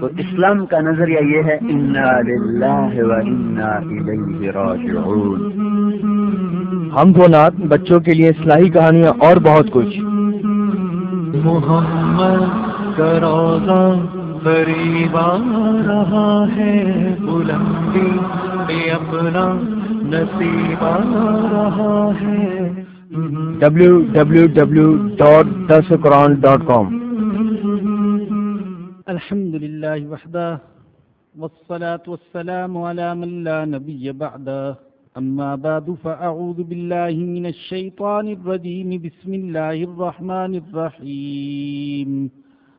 تو اسلام کا نظریہ یہ ہے انا للہ و انا الیہ راجعون. ہم دو نات بچوں کے لیے اصلاحی کہانیاں اور بہت کچھ۔ محمد کا روزہ قریب آ رہا ہے بلندی بے اپنا نصیب آ رہا ہے۔ ڈبلو الحمد لله وحده، والصلاة والسلام على من لا نبي بعده. أما بعد، فأعوذ بالله من الشيطان الرجيم. بسم الله الرحمن الرحيم.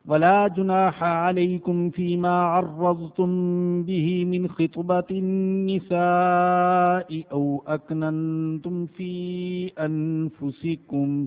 ولا جناح عليكم فيما عرضتم به من خطبة النساء أو أكننتم في أنفسكم.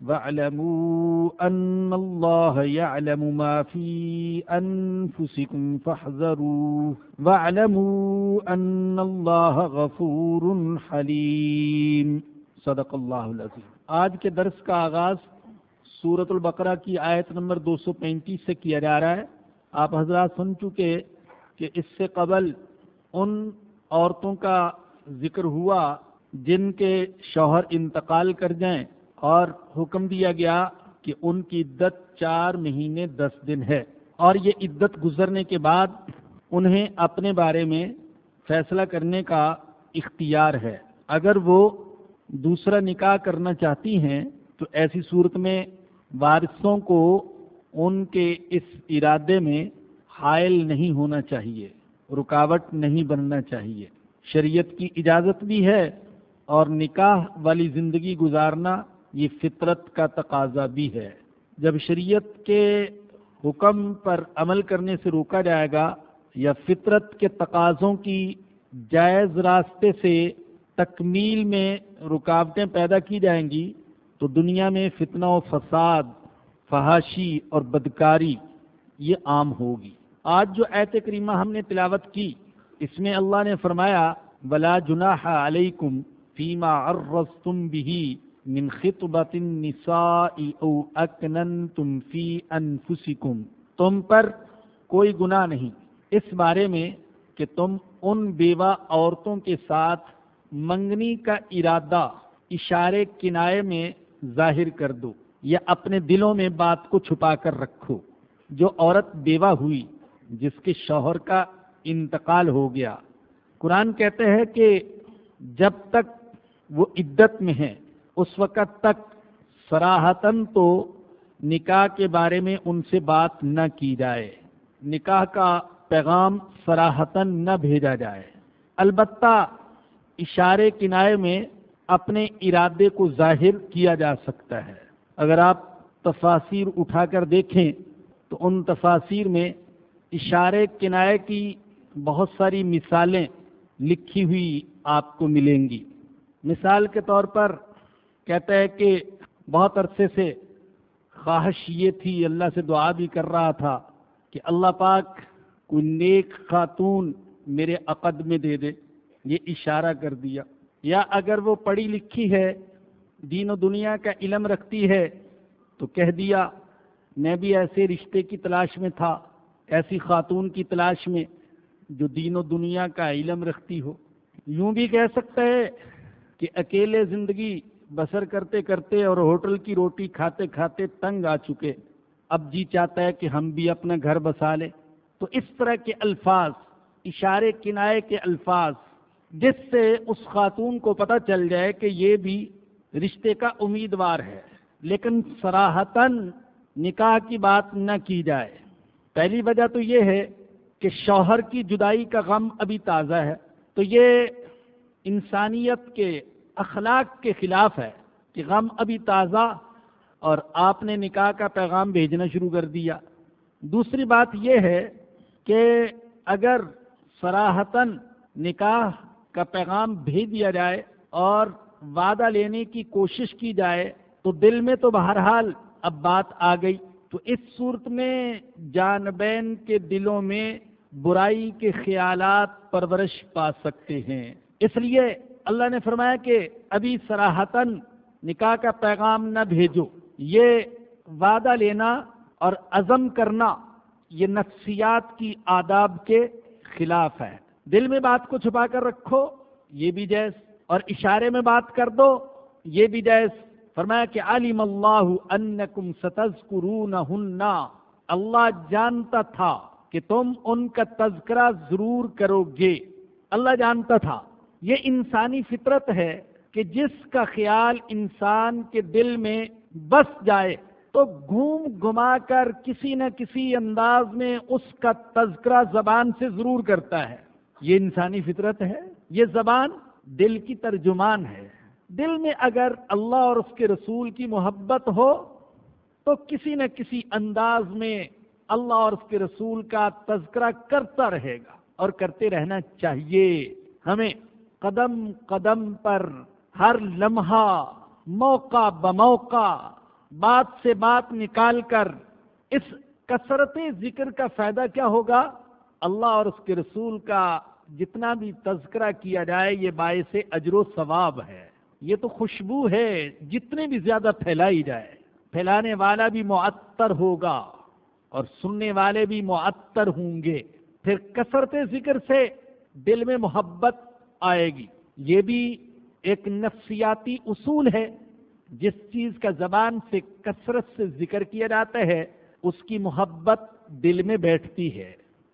واعلموا أن الله يعلم ما في أنفسكم فاحذروه. واعلموا أن الله غفور حليم. صدق اللہ العظیم آج کے درس کا آغاز سورت البقرہ کی آیت نمبر دو سو پینتیس سے کیا جا رہا ہے. آپ حضرات سن چکے کہ اس سے قبل ان عورتوں کا ذکر ہوا جن کے شوہر انتقال کر جائیں اور حکم دیا گیا کہ ان کی عدت چار مہینے دس دن ہے۔ اور یہ عدت گزرنے کے بعد انہیں اپنے بارے میں فیصلہ کرنے کا اختیار ہے۔ اگر وہ دوسرا نکاح کرنا چاہتی ہیں، تو ایسی صورت میں وارثوں کو ان کے اس ارادے میں حائل نہیں ہونا چاہیے، رکاوٹ نہیں بننا چاہیے۔ شریعت کی اجازت بھی ہے اور نکاح والی زندگی گزارنا یہ فطرت کا تقاضا بھی ہے۔ جب شریعت کے حکم پر عمل کرنے سے روکا جائے گا یا فطرت کے تقاضوں کی جائز راستے سے تکمیل میں رکاوٹیں پیدا کی جائیں گی، تو دنیا میں فتنہ و فساد، فحاشی اور بدکاری یہ عام ہوگی۔ آج جو ایت کریمہ ہم نے تلاوت کی، اس میں اللہ نے فرمایا بلا جناح علیکم فیما عرضتم بھی من خطبت النساء او اکننتم فی انفسکم تم پر کوئی گناہ نہیں۔ اس بارے میں کہ تم ان بیوہ عورتوں کے ساتھ منگنی کا ارادہ اشارے کنائے میں ظاہر کر دو یا اپنے دلوں میں بات کو چھپا کر رکھو۔ جو عورت بیوہ ہوئی، جس کے شوہر کا انتقال ہو گیا۔ قرآن کہتے ہیں کہ جب تک وہ عدت میں ہیں اس وقت تک سراہتن تو نکاح کے بارے میں ان سے بات نہ کی جائے۔ نکاح کا پیغام سراہتن نہ بھیجا جائے۔ البتہ اشارے کنائے میں اپنے ارادے کو ظاہر کیا جا سکتا ہے۔ اگر آپ تفاصیر اٹھا کر دیکھیں تو ان تفاصیر میں اشارے کنائے کی بہت ساری مثالیں لکھی ہوئی آپ کو ملیں گی۔ مثال کے طور پر کہتا ہے کہ بہت عرصے سے خواہش یہ تھی، اللہ سے دعا بھی کر رہا تھا کہ اللہ پاک کوئی نیک خاتون میرے عقد میں دے دے۔ یہ اشارہ کر دیا۔ یا اگر وہ پڑھی لکھی ہے، دین و دنیا کا علم رکھتی ہے، تو کہہ دیا، میں بھی ایسے رشتے کی تلاش میں تھا، ایسی خاتون کی تلاش میں جو دین و دنیا کا علم رکھتی ہو۔ یوں بھی کہہ سکتا ہے کہ اکیلے زندگی بسر کرتے کرتے اور ہوٹل کی روٹی کھاتے کھاتے تنگ آ چکے۔ اب جی چاہتا ہے کہ ہم بھی اپنا گھر بسا لیں۔ تو اس طرح کے الفاظ، اشارے کنائے کے الفاظ، جس سے اس خاتون کو پتہ چل جائے کہ یہ بھی رشتے کا امیدوار ہے۔ لیکن سراہتاً نکاح کی بات نہ کی جائے۔ پہلی وجہ تو یہ ہے کہ شوہر کی جدائی کا غم ابھی تازہ ہے۔ تو یہ انسانیت کے اخلاق کے خلاف ہے کہ غم ابھی تازہ اور آپ نے نکاح کا پیغام بھیجنا شروع کر دیا۔ دوسری بات یہ ہے کہ اگر سراہتاً نکاح کا پیغام بھیج دیا جائے اور وعدہ لینے کی کوشش کی جائے تو دل میں تو بہرحال اب بات آ گئی۔ تو اس صورت میں جانبین کے دلوں میں برائی کے خیالات پرورش پا سکتے ہیں۔ اس لیے اللہ نے فرمایا کہ ابھی سراہتاً نکاح کا پیغام نہ بھیجو۔ یہ وعدہ لینا اور عزم کرنا یہ نفسیات کی آداب کے خلاف ہے۔ دل میں بات کو چھپا کر رکھو، یہ بھی جیس اور اشارے میں بات کر دو، یہ بھی جیس فرمایا کہ علیم اللہ انکم ستذکرونہن۔ اللہ جانتا تھا کہ تم ان کا تذکرہ ضرور کرو گے۔ اللہ جانتا تھا۔ یہ انسانی فطرت ہے کہ جس کا خیال انسان کے دل میں بس جائے تو گھوم گما کر کسی نہ کسی انداز میں اس کا تذکرہ زبان سے ضرور کرتا ہے۔ یہ انسانی فطرت ہے، یہ زبان دل کی ترجمان ہے۔ دل میں اگر اللہ اور اس کے رسول کی محبت ہو تو کسی نہ کسی انداز میں اللہ اور اس کے رسول کا تذکرہ کرتا رہے گا اور کرتے رہنا چاہیے۔ ہمیں قدم قدم پر ہر لمحہ موقع بموقع بات سے بات نکال کر اس کثرت ذکر کا فائدہ کیا ہوگا؟ اللہ اور اس کے رسول کا جتنا بھی تذکرہ کیا جائے یہ باعث اجر و ثواب ہے۔ یہ تو خوشبو ہے جتنے بھی زیادہ پھیلائی جائے۔ پھیلانے والا بھی معطر ہوگا اور سننے والے بھی معطر ہوں گے۔ پھر کثرت ذکر سے دل میں محبت آئے گی۔ یہ بھی ایک نفسیاتی اصول ہے۔ جس چیز کا زبان سے کثرت سے ذکر کیا جاتا ہے، اس کی محبت دل میں بیٹھتی ہے۔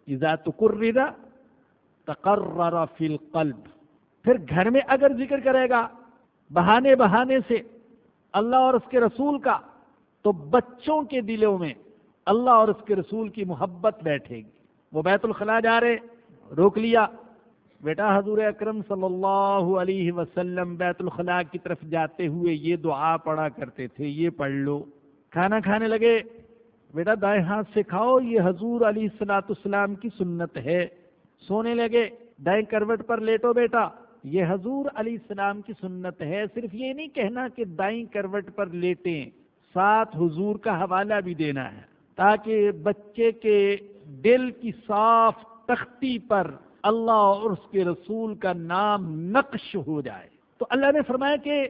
اذا تقرر تقرر فی القلب۔ پھر گھر میں اگر ذکر کرے گا بہانے بہانے سے اللہ اور اس کے رسول کا، تو بچوں کے دلوں میں اللہ اور اس کے رسول کی محبت بیٹھے گی۔ وہ بیت الخلاء جا رہے، روک لیا۔ بیٹا حضور اکرم صلی اللہ علیہ وسلم بیت الخلاء کی طرف جاتے ہوئے یہ دعا پڑھا کرتے تھے، یہ پڑھ لو۔ کھانا کھانے لگے۔ بیٹا دائیں ہاتھ سے کھاؤ، یہ حضور علیہ السلاۃ السلام کی سنت ہے۔ سونے لگے۔ دائیں کروٹ پر لیٹو بیٹا۔ یہ حضور علیہ السلام کی سنت ہے۔ صرف یہ نہیں کہنا کہ دائیں کروٹ پر لیٹیں، ساتھ حضور کا حوالہ بھی دینا ہے۔ تاکہ بچے کے دل کی صاف تختی پر اللہ اور اس کے رسول کا نام نقش ہو جائے۔ تو اللہ نے فرمایا کہ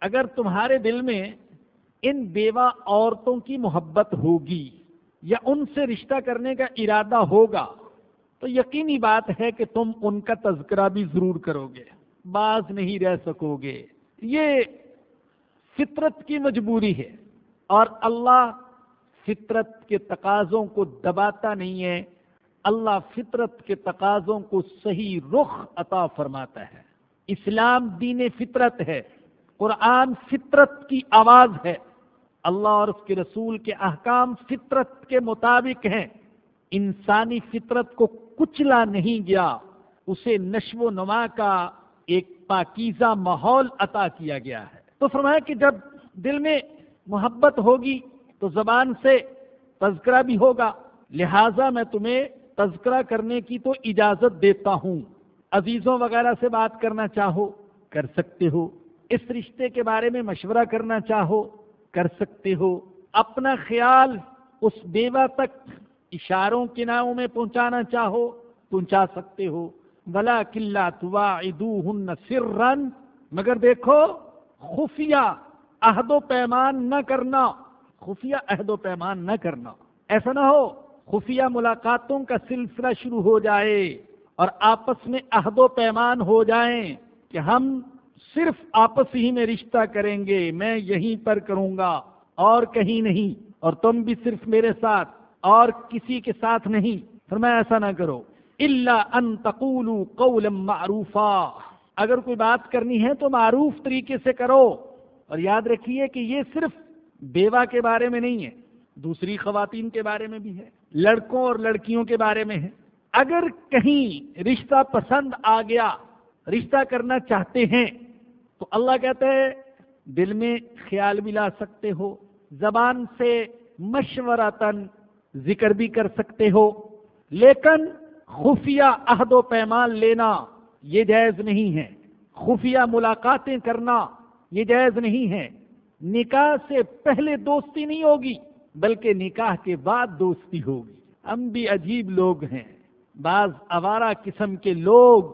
اگر تمہارے دل میں ان بیوہ عورتوں کی محبت ہوگی یا ان سے رشتہ کرنے کا ارادہ ہوگا، تو یقینی بات ہے کہ تم ان کا تذکرہ بھی ضرور کرو گے باز نہیں رہ سکو گے یہ فطرت کی مجبوری ہے اور اللہ فطرت کے تقاضوں کو دباتا نہیں ہے۔ اللہ فطرت کے تقاضوں کو صحیح رخ عطا فرماتا ہے۔ اسلام دین فطرت ہے۔ قرآن فطرت کی آواز ہے۔ اللہ اور اس کے رسول کے احکام فطرت کے مطابق ہیں۔ انسانی فطرت کو کچلا نہیں گیا۔ اسے نشو و نما کا ایک پاکیزہ ماحول عطا کیا گیا ہے۔ تو فرمایا کہ جب دل میں محبت ہوگی تو زبان سے تذکرہ بھی ہوگا۔ لہذا میں تمہیں تذکرہ کرنے کی تو اجازت دیتا ہوں۔ عزیزوں وغیرہ سے بات کرنا چاہو، کر سکتے ہو۔ اس رشتے کے بارے میں مشورہ کرنا چاہو، کر سکتے ہو۔ اپنا خیال اس بیوہ تک اشاروں کے ناموں میں پہنچانا چاہو، پہنچا سکتے ہو۔ بلا کلّا توا ادو مگر دیکھو، خفیہ عہد و پیمان نہ کرنا، خفیہ عہد و پیمان نہ کرنا۔ ایسا نہ ہو۔ خفیہ ملاقاتوں کا سلسلہ شروع ہو جائے اور آپس میں عہد و پیمان ہو جائیں کہ ہم صرف آپس ہی میں رشتہ کریں گے، میں یہیں پر کروں گا، اور کہیں نہیں، اور تم بھی صرف میرے ساتھ، اور کسی کے ساتھ نہیں۔ فرمایا، ایسا نہ کرو۔ اللہ ان تقولوا قولا معروفا۔ اگر کوئی بات کرنی ہے تو معروف طریقے سے کرو۔ اور یاد رکھیے کہ یہ صرف بیوہ کے بارے میں نہیں ہے۔ دوسری خواتین کے بارے میں بھی ہے، لڑکوں اور لڑکیوں کے بارے میں ہے۔ اگر کہیں رشتہ پسند آ گیا، رشتہ کرنا چاہتے ہیں، تو اللہ کہتے ہیں دل میں خیال بھی لا سکتے ہو، زبان سے مشورتاً ذکر بھی کر سکتے ہو، لیکن خفیہ عہد و پیمان لینا یہ جائز نہیں ہے۔ خفیہ ملاقاتیں کرنا یہ جائز نہیں ہے۔ نکاح سے پہلے دوستی نہیں ہوگی۔ بلکہ نکاح کے بعد دوستی ہوگی۔ ہم بھی عجیب لوگ ہیں۔ بعض آوارہ قسم کے لوگ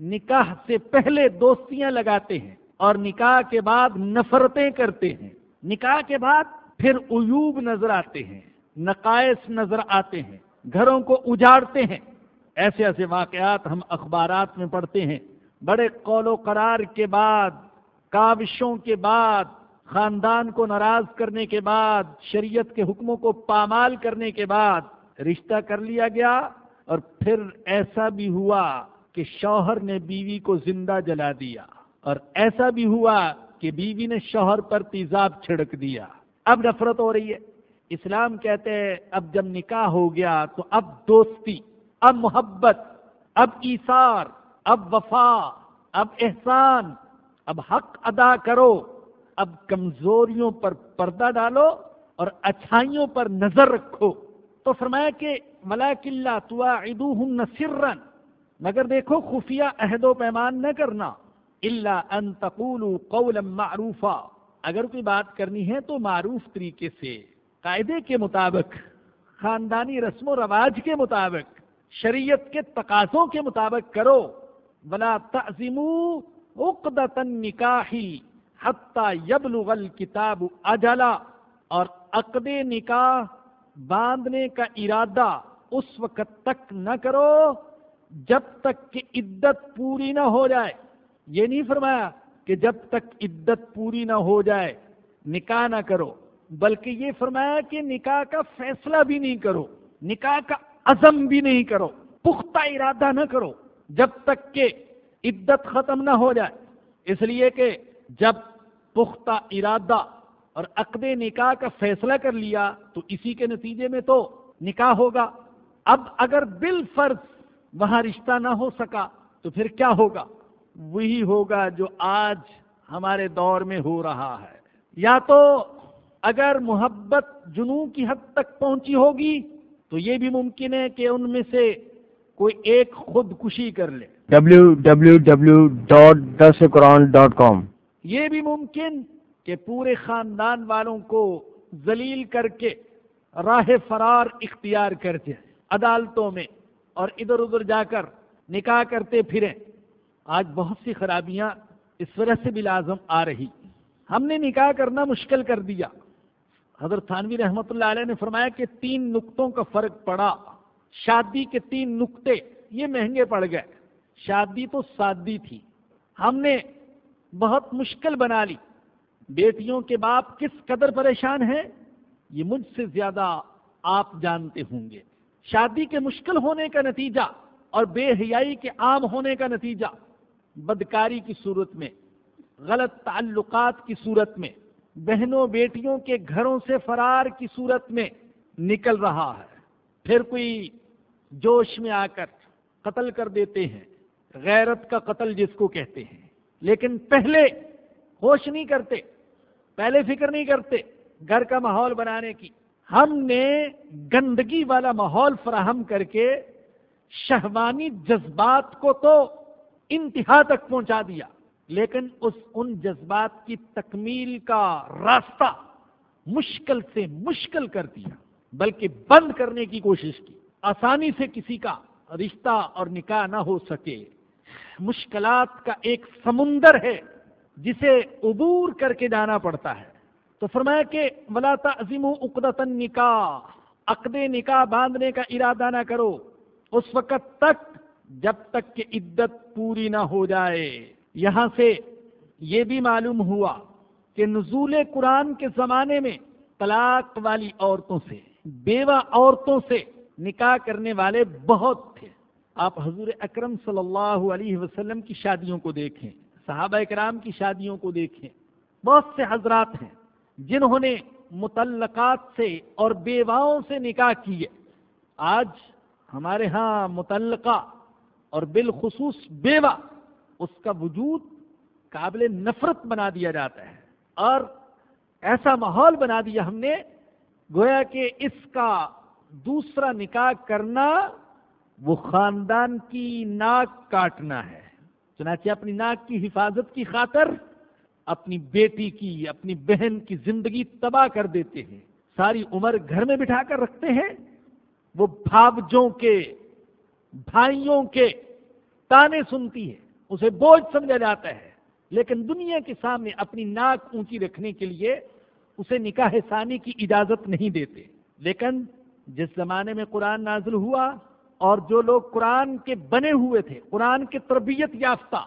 نکاح سے پہلے دوستیاں لگاتے ہیں اور نکاح کے بعد نفرتیں کرتے ہیں۔ نکاح کے بعد پھر عیوب نظر آتے ہیں، نقائص نظر آتے ہیں، گھروں کو اجاڑتے ہیں۔ ایسے ایسے واقعات ہم اخبارات میں پڑھتے ہیں۔ بڑے قول و قرار کے بعد، کاوشوں کے بعد خاندان کو ناراض کرنے کے بعد، شریعت کے حکموں کو پامال کرنے کے بعد رشتہ کر لیا گیا اور پھر ایسا بھی ہوا کہ شوہر نے بیوی کو زندہ جلا دیا اور ایسا بھی ہوا کہ بیوی نے شوہر پر تیزاب چھڑک دیا۔ اب نفرت ہو رہی ہے۔ اسلام کہتے ہیں، اب جب نکاح ہو گیا تو اب دوستی، اب محبت، اب ایثار، اب وفا، اب احسان، اب حق ادا کرو۔ اب کمزوریوں پر پردہ ڈالو اور اچھائیوں پر نظر رکھو۔ تو فرمایا کہ ملاک اللہ تو مگر دیکھو خفیہ عہد و پیمان نہ کرنا۔ اللہ ان تقولوا قولا معروفا، اگر کوئی بات کرنی ہے تو معروف طریقے سے، قاعدے کے مطابق، خاندانی رسم و رواج کے مطابق، شریعت کے تقاضوں کے مطابق کرو۔ بلا تعظیم عقدت نکاحی حتیٰ یبلغ الکتاب اجلا، اور عقد نکاح باندھنے کا ارادہ اس وقت تک نہ کرو جب تک کہ عدت پوری نہ ہو جائے۔ یہ نہیں فرمایا کہ جب تک عدت پوری نہ ہو جائے، نکاح نہ کرو، بلکہ یہ فرمایا کہ نکاح کا فیصلہ بھی نہیں کرو، نکاح کا عزم بھی نہیں کرو، پختہ ارادہ نہ کرو جب تک کہ عدت ختم نہ ہو جائے۔ اس لیے کہ جب پختہ ارادہ اور عقد نکاح کا فیصلہ کر لیا تو اسی کے نتیجے میں تو نکاح ہوگا۔ اب اگر بال فرض وہاں رشتہ نہ ہو سکا تو پھر کیا ہوگا؟ وہی ہوگا جو آج ہمارے دور میں ہو رہا ہے۔ یا تو اگر محبت جنوں کی حد تک پہنچی ہوگی تو یہ بھی ممکن ہے کہ ان میں سے کوئی ایک خودکشی کر لے۔ www.dasquran.com یہ بھی ممکن کہ پورے خاندان والوں کو ذلیل کر کے راہ فرار اختیار کر جائے عدالتوں میں اور ادھر ادھر جا کر نکاح کرتے پھریں۔ آج بہت سی خرابیاں اس وجہ سے بھی لازم آ رہی۔ ہم نے نکاح کرنا مشکل کر دیا۔ حضرت تھانوی رحمۃ اللہ علیہ نے فرمایا کہ تین نقطوں کا فرق پڑا۔ شادی کے تین نقطے یہ مہنگے پڑ گئے۔ شادی تو سادی تھی۔ ہم نے بہت مشکل بنا لی۔ بیٹیوں کے باپ کس قدر پریشان ہیں، یہ مجھ سے زیادہ آپ جانتے ہوں گے۔ شادی کے مشکل ہونے کا نتیجہ اور بے حیائی کے عام ہونے کا نتیجہ بدکاری کی صورت میں، غلط تعلقات کی صورت میں، بہنوں بیٹیوں کے گھروں سے فرار کی صورت میں نکل رہا ہے۔ پھر کوئی جوش میں آ کر قتل کر دیتے ہیں، غیرت کا قتل جس کو کہتے ہیں۔ لیکن پہلے ہوش نہیں کرتے، پہلے فکر نہیں کرتے گھر کا ماحول بنانے کی۔ ہم نے گندگی والا ماحول فراہم کر کے شہوانی جذبات کو تو انتہا تک پہنچا دیا، لیکن اس ان جذبات کی تکمیل کا راستہ مشکل سے مشکل کر دیا، بلکہ بند کرنے کی کوشش کی۔ آسانی سے کسی کا رشتہ اور نکاح نہ ہو سکے۔ مشکلات کا ایک سمندر ہے، جسے عبور کر کے جانا پڑتا ہے۔ تو فرمایا کہ ولا تعظیم عقدت نکاح عقد نکاح باندھنے کا ارادہ نہ کرو۔ اس وقت تک، جب تک کہ عدت پوری نہ ہو جائے۔ یہاں سے یہ بھی معلوم ہوا کہ نزول قرآن کے زمانے میں طلاق والی عورتوں سے، بیوہ عورتوں سے نکاح کرنے والے بہت تھے۔ آپ حضور اکرم صلی اللہ علیہ وسلم کی شادیوں کو دیکھیں، صحابہ اکرام کی شادیوں کو دیکھیں۔ بہت سے حضرات ہیں جنہوں نے متعلقات سے اور بیواؤں سے نکاح کیے۔ آج ہمارے ہاں متعلقہ اور بالخصوص بیوہ، اس کا وجود قابل نفرت بنا دیا جاتا ہے۔ اور ایسا ماحول بنا دیا ہم نے، گویا کہ اس کا دوسرا نکاح کرنا وہ خاندان کی ناک کاٹنا ہے۔ چنانچہ اپنی ناک کی حفاظت کی خاطر اپنی بیٹی کی، اپنی بہن کی زندگی تباہ کر دیتے ہیں۔ ساری عمر گھر میں بٹھا کر رکھتے ہیں۔ وہ بھابجوں کے، بھائیوں کے تانے سنتی ہے۔ اسے بوجھ سمجھا جاتا ہے۔ لیکن دنیا کے سامنے اپنی ناک اونچی رکھنے کے لیے اسے نکاح ثانی کی اجازت نہیں دیتے۔ لیکن جس زمانے میں قرآن نازل ہوا اور جو لوگ قرآن کے بنے ہوئے تھے، قرآن کے تربیت یافتہ،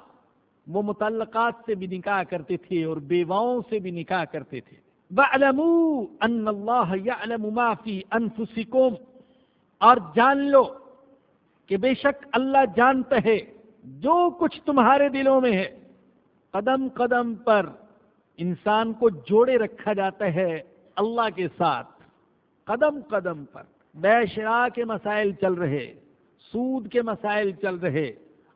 وہ متعلقات سے بھی نکاح کرتے تھے اور بیواؤں سے بھی نکاح کرتے تھے۔ وَعْلَمُوا أَنَّ اللَّهَ يَعْلَمُ مَا فِي أَنفُسِكُمْ۔ اور جان لو کہ بے شک اللہ جانتا ہے، جو کچھ تمہارے دلوں میں ہے، قدم قدم پر انسان کو جوڑے رکھا جاتا ہے اللہ کے ساتھ، قدم قدم پر۔ بے شرا کے مسائل چل رہے۔ سود کے مسائل چل رہے،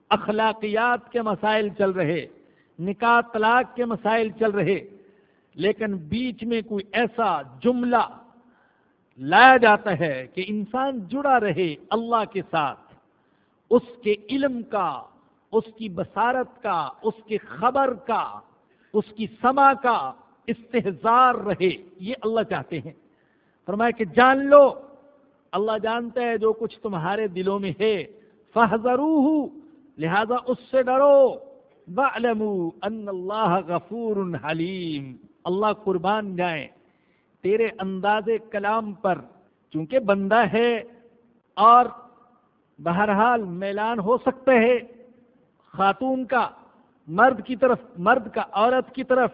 اخلاقیات کے مسائل چل رہے، نکاح طلاق کے مسائل چل رہے، لیکن بیچ میں کوئی ایسا جملہ لایا جاتا ہے کہ انسان جڑا رہے اللہ کے ساتھ، اس کے علم کا، اس کی بصارت کا، اس کی خبر کا، اس کی سما کا استحزار رہے، یہ اللہ چاہتے ہیں۔ فرمایا کہ جان لو اللہ جانتا ہے جو کچھ تمہارے دلوں میں ہے۔ فہذرو لہذا اس سے ڈرو۔ وَعْلَمُوا أَنَّ اللَّهَ غَفُورٌ حَلِيمٌ اللہ قربان جائیں۔ تیرے انداز کلام پر، چونکہ بندہ ہے اور بہرحال میلان ہو سکتا ہے۔ خاتون کا، مرد کی طرف، مرد کا، عورت کی طرف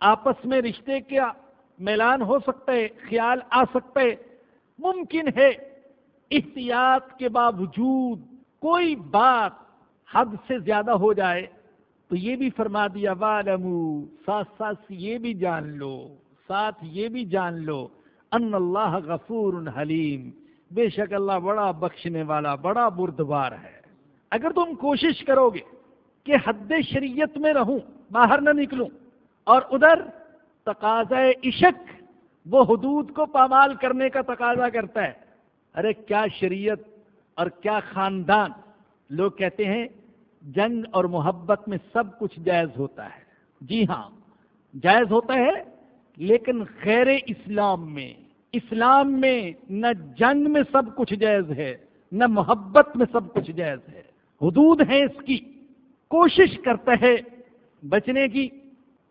آپس میں رشتے کا میلان ہو سکتا ہے، خیال آ سکتا ہے۔ ممکن ہے۔ احتیاط کے باوجود کوئی بات حد سے زیادہ ہو جائے تو یہ بھی فرما دیا والمو ساتھ ساتھ یہ بھی جان لو، ساتھ یہ بھی جان لو، ان اللہ غفور حلیم۔ بے شک اللہ بڑا بخشنے والا، بڑا بردبار ہے۔ اگر تم کوشش کرو گے کہ حد شریعت میں رہوں، باہر نہ نکلوں اور ادھر تقاضا عشق وہ حدود کو پامال کرنے کا تقاضا کرتا ہے۔ ارے کیا شریعت اور کیا خاندان لوگ کہتے ہیں، جنگ اور محبت میں سب کچھ جائز ہوتا ہے۔ جی ہاں جائز ہوتا ہے، لیکن خیر اسلام میں اسلام میں نہ جنگ میں سب کچھ جائز ہے، نہ محبت میں سب کچھ جائز ہے۔ حدود ہیں اس کی۔ کوشش کرتا ہے بچنے کی،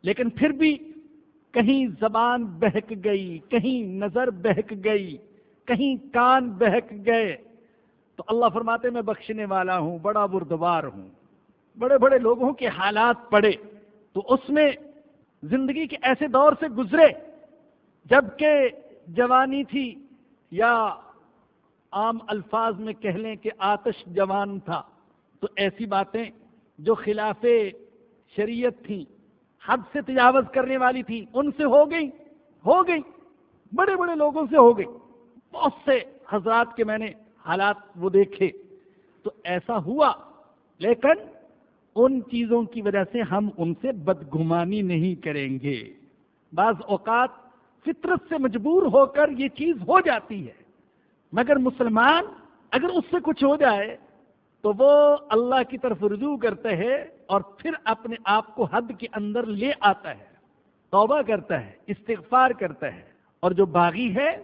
لیکن پھر بھی کہیں زبان بہک گئی، کہیں نظر بہک گئی، کہیں کان بہک گئے۔ تو اللہ فرماتے میں بخشنے والا ہوں، بڑا بردوار ہوں۔ بڑے بڑے لوگوں کے حالات پڑے، تو اس میں زندگی کے ایسے دور سے گزرے، جبکہ جوانی تھی، یا عام الفاظ میں کہہ لیں کہ آتش جوان تھا۔ تو ایسی باتیں جو خلاف شریعت تھیں حد سے تجاوز کرنے والی تھی، ان سے ہو گئی ہو گئی، بڑے بڑے لوگوں سے ہو گئی۔ بہت سے حضرات کے میں نے حالات وہ دیکھے۔ تو ایسا ہوا، لیکن ان چیزوں کی وجہ سے ہم ان سے بدگمانی نہیں کریں گے۔ بعض اوقات فطرت سے مجبور ہو کر یہ چیز ہو جاتی ہے۔ مگر مسلمان اگر اس سے کچھ ہو جائے تو وہ اللہ کی طرف رجوع کرتا ہے اور پھر اپنے آپ کو حد کے اندر لے آتا ہے، توبہ کرتا ہے، استغفار کرتا ہے۔ اور جو باغی ہے،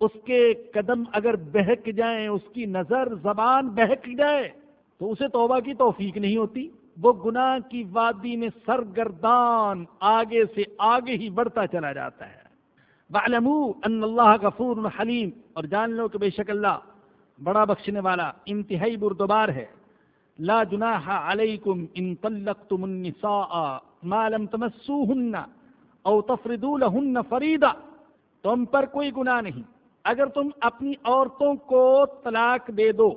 اس کے قدم اگر بہک جائیں، اس کی نظر زبان بہک جائے، تو اسے توبہ کی توفیق نہیں ہوتی۔ وہ گناہ کی وادی میں سرگردان، آگے سے آگے ہی بڑھتا چلا جاتا ہے۔ بَعْلَمُوا ان اللہ غفور حلیم اور جان لو کہ بے شک اللہ بڑا بخشنے والا انتہائی بردبار ہے۔ لا جناح علیکم ان طلقتم النساء ما لم تمسوہن او تفردو لہن فریدا تم پر کوئی گناہ نہیں۔ اگر تم اپنی عورتوں کو طلاق دے دو،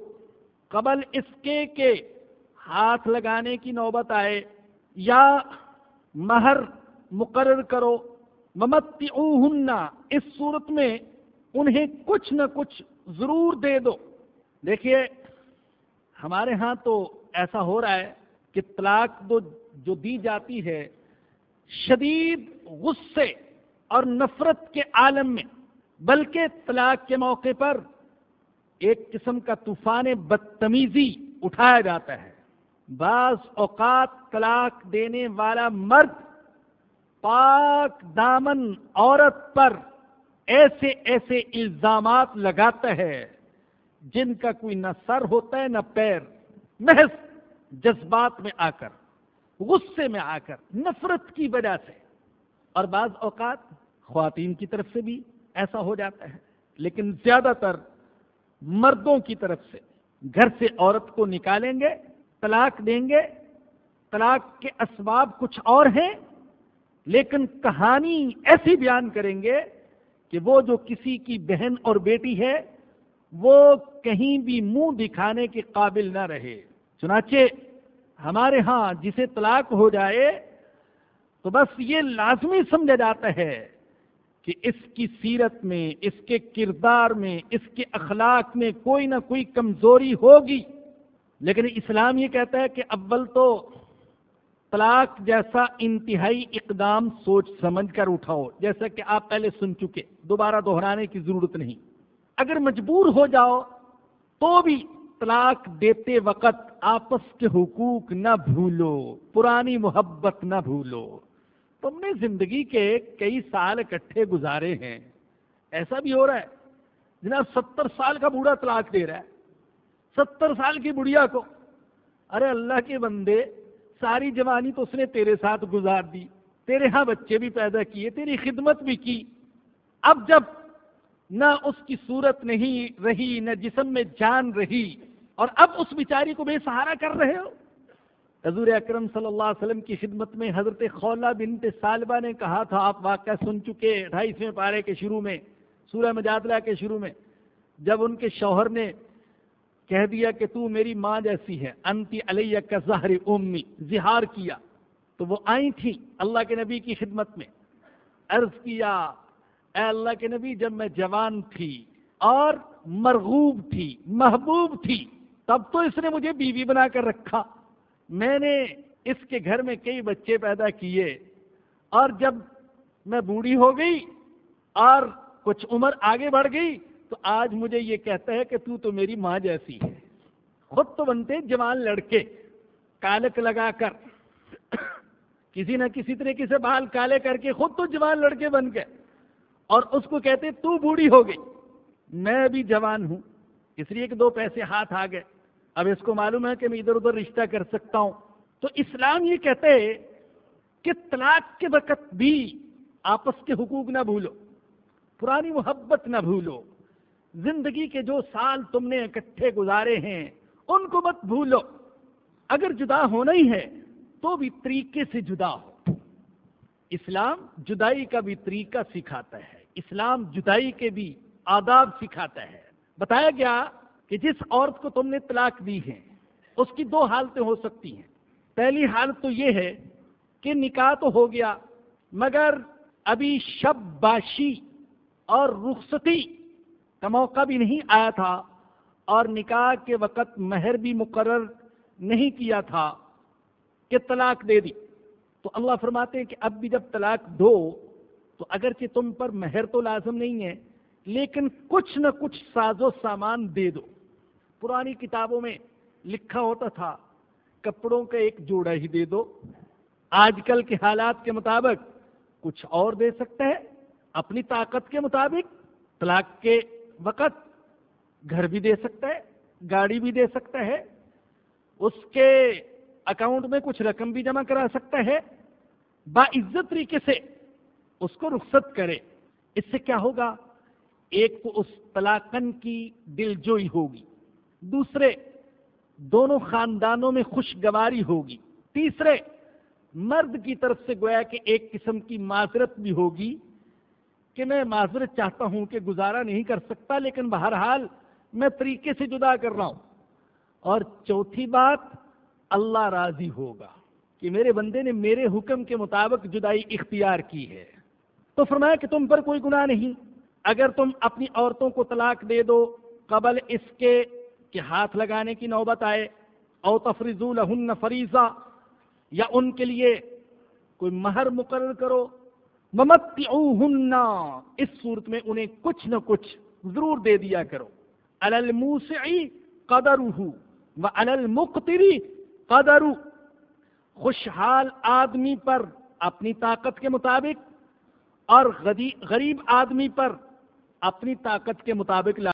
قبل اس کے کہ ہاتھ لگانے کی نوبت آئے یا مہر مقرر کرو ممتی اس صورت میں انہیں کچھ نہ کچھ ضرور دے دو۔ دیکھیے، ہمارے ہاں تو ایسا ہو رہا ہے کہ طلاق دو جو دی جاتی ہے شدید غصے اور نفرت کے عالم میں، بلکہ طلاق کے موقع پر ایک قسم کا طوفان بدتمیزی اٹھایا جاتا ہے۔ بعض اوقات طلاق دینے والا مرد پاک دامن عورت پر ایسے ایسے الزامات لگاتا ہے۔ جن کا کوئی نہ سر ہوتا ہے نہ پیر، محض جذبات میں آ کر، غصے میں آ کر، نفرت کی وجہ سے۔ اور بعض اوقات خواتین کی طرف سے بھی ایسا ہو جاتا ہے۔ لیکن زیادہ تر مردوں کی طرف سے۔ گھر سے عورت کو نکالیں گے، طلاق دیں گے۔ طلاق کے اسباب کچھ اور ہیں، لیکن کہانی ایسی بیان کریں گے کہ وہ جو کسی کی بہن اور بیٹی ہے وہ کہیں بھی منہ دکھانے کے قابل نہ رہے۔ چنانچہ ہمارے ہاں جسے طلاق ہو جائے تو بس یہ لازمی سمجھا جاتا ہے کہ اس کی سیرت میں، اس کے کردار میں، اس کے اخلاق میں کوئی نہ کوئی کمزوری ہوگی۔ لیکن اسلام یہ کہتا ہے کہ اول تو طلاق جیسا انتہائی اقدام سوچ سمجھ کر اٹھاؤ، جیسا کہ آپ پہلے سن چکے، دوبارہ دہرانے کی ضرورت نہیں۔ اگر مجبور ہو جاؤ تو بھی طلاق دیتے وقت آپس کے حقوق نہ بھولو، پرانی محبت نہ بھولو۔ تم نے زندگی کے کئی سال اکٹھے گزارے ہیں۔ ایسا بھی ہو رہا ہے۔ جناب، ستر سال کا بوڑھا طلاق دے رہا ہے۔ ستر سال کی بڑھیا کو۔ ارے اللہ کے بندے، ساری جوانی تو اس نے تیرے ساتھ گزار دی۔ تیرے ہاں بچے بھی پیدا کیے، تیری خدمت بھی کی۔ اب جب نہ اس کی صورت نہیں رہی، نہ جسم میں جان رہی۔ اور اب اس بیچاری کو بے سہارا کر رہے ہو۔ حضور اکرم صلی اللہ علیہ وسلم کی خدمت میں حضرت خولا بنت سالبہ نے کہا تھا، آپ واقعہ سن چکے ڈھائیسویں پارے کے شروع میں، سورہ مجادلہ کے شروع میں۔ جب ان کے شوہر نے کہہ دیا کہ تو میری ماں جیسی ہے، انتی علیہ کا ظہر امی، زہار کیا، تو وہ آئی تھی اللہ کے نبی کی خدمت میں۔ عرض کیا اے اللہ کے نبی، جب میں جوان تھی اور مرغوب تھی، محبوب تھی، تب تو اس نے مجھے بیوی بنا کر رکھا۔ میں نے اس کے گھر میں کئی بچے پیدا کیے اور جب میں بوڑھی ہو گئی اور کچھ عمر آگے بڑھ گئی، تو آج مجھے یہ کہتا ہے کہ تو تو میری ماں جیسی ہے۔ خود تو بنتے جوان لڑکے، کالک لگا کر۔ کسی نہ کسی طریقے سے بال کالے کر کے خود تو جوان لڑکے بن گئے۔ اور اس کو کہتے تو بوڑھی ہو گئی۔ میں بھی جوان ہوں، اس لیے کہ دو پیسے ہاتھ آ گئے۔ اب اس کو معلوم ہے کہ میں ادھر ادھر رشتہ کر سکتا ہوں۔ تو اسلام یہ کہتے کہ طلاق کے وقت بھی آپس کے حقوق نہ بھولو، پرانی محبت نہ بھولو۔ زندگی کے جو سال تم نے اکٹھے گزارے ہیں، ان کو مت بھولو۔ اگر جدا ہونا ہی ہے، تو بھی طریقے سے جدا ہو۔ اسلام جدائی کا بھی طریقہ سکھاتا ہے۔ اسلام جدائی کے بھی آداب سکھاتا ہے۔ بتایا گیا کہ جس عورت کو تم نے طلاق دی ہے، اس کی دو حالتیں ہو سکتی ہیں۔ پہلی حالت تو یہ ہے کہ نکاح تو ہو گیا، مگر ابھی شب باشی اور رخصتی کا موقع بھی نہیں آیا تھا اور نکاح کے وقت مہر بھی مقرر نہیں کیا تھا کہ طلاق دے دی۔ تو اللہ فرماتے ہیں کہ اب بھی جب طلاق دو تو اگرچہ تم پر مہر تو لازم نہیں ہے، لیکن کچھ نہ کچھ ساز و سامان دے دو۔ پرانی کتابوں میں لکھا ہوتا تھا، کپڑوں کا ایک جوڑا ہی دے دو۔ آج کل کے حالات کے مطابق کچھ اور دے سکتا ہے، اپنی طاقت کے مطابق طلاق کے وقت گھر بھی دے سکتا ہے، گاڑی بھی دے سکتا ہے۔ اس کے اکاؤنٹ میں کچھ رقم بھی جمع کرا سکتا ہے۔ باعزت طریقے سے اس کو رخصت کرے۔ اس سے کیا ہوگا؟ ایک تو اس طلاقن کی دل جوئی ہوگی، دوسرے دونوں خاندانوں میں خوشگواری ہوگی، تیسرے مرد کی طرف سے گویا کہ ایک قسم کی معذرت بھی ہوگی کہ میں معذرت چاہتا ہوں کہ گزارا نہیں کر سکتا، لیکن بہرحال میں طریقے سے جدا کر رہا ہوں۔ اور چوتھی بات، اللہ راضی ہوگا کہ میرے بندے نے میرے حکم کے مطابق جدائی اختیار کی ہے۔ تو فرمایا کہ تم پر کوئی گناہ نہیں۔ اگر تم اپنی عورتوں کو طلاق دے دو، قبل اس کے کہ ہاتھ لگانے کی نوبت آئے، او تفریض لہن فریضہ، یا ان کے لیے کوئی مہر مقرر کرو۔ ممتعوہن، اس صورت میں انہیں کچھ نہ کچھ ضرور دے دیا کرو۔ الموسعی قدرہ و المقتری قدر خوشحال آدمی پر اپنی طاقت کے مطابق اور غریب آدمی پر اپنی طاقت کے مطابق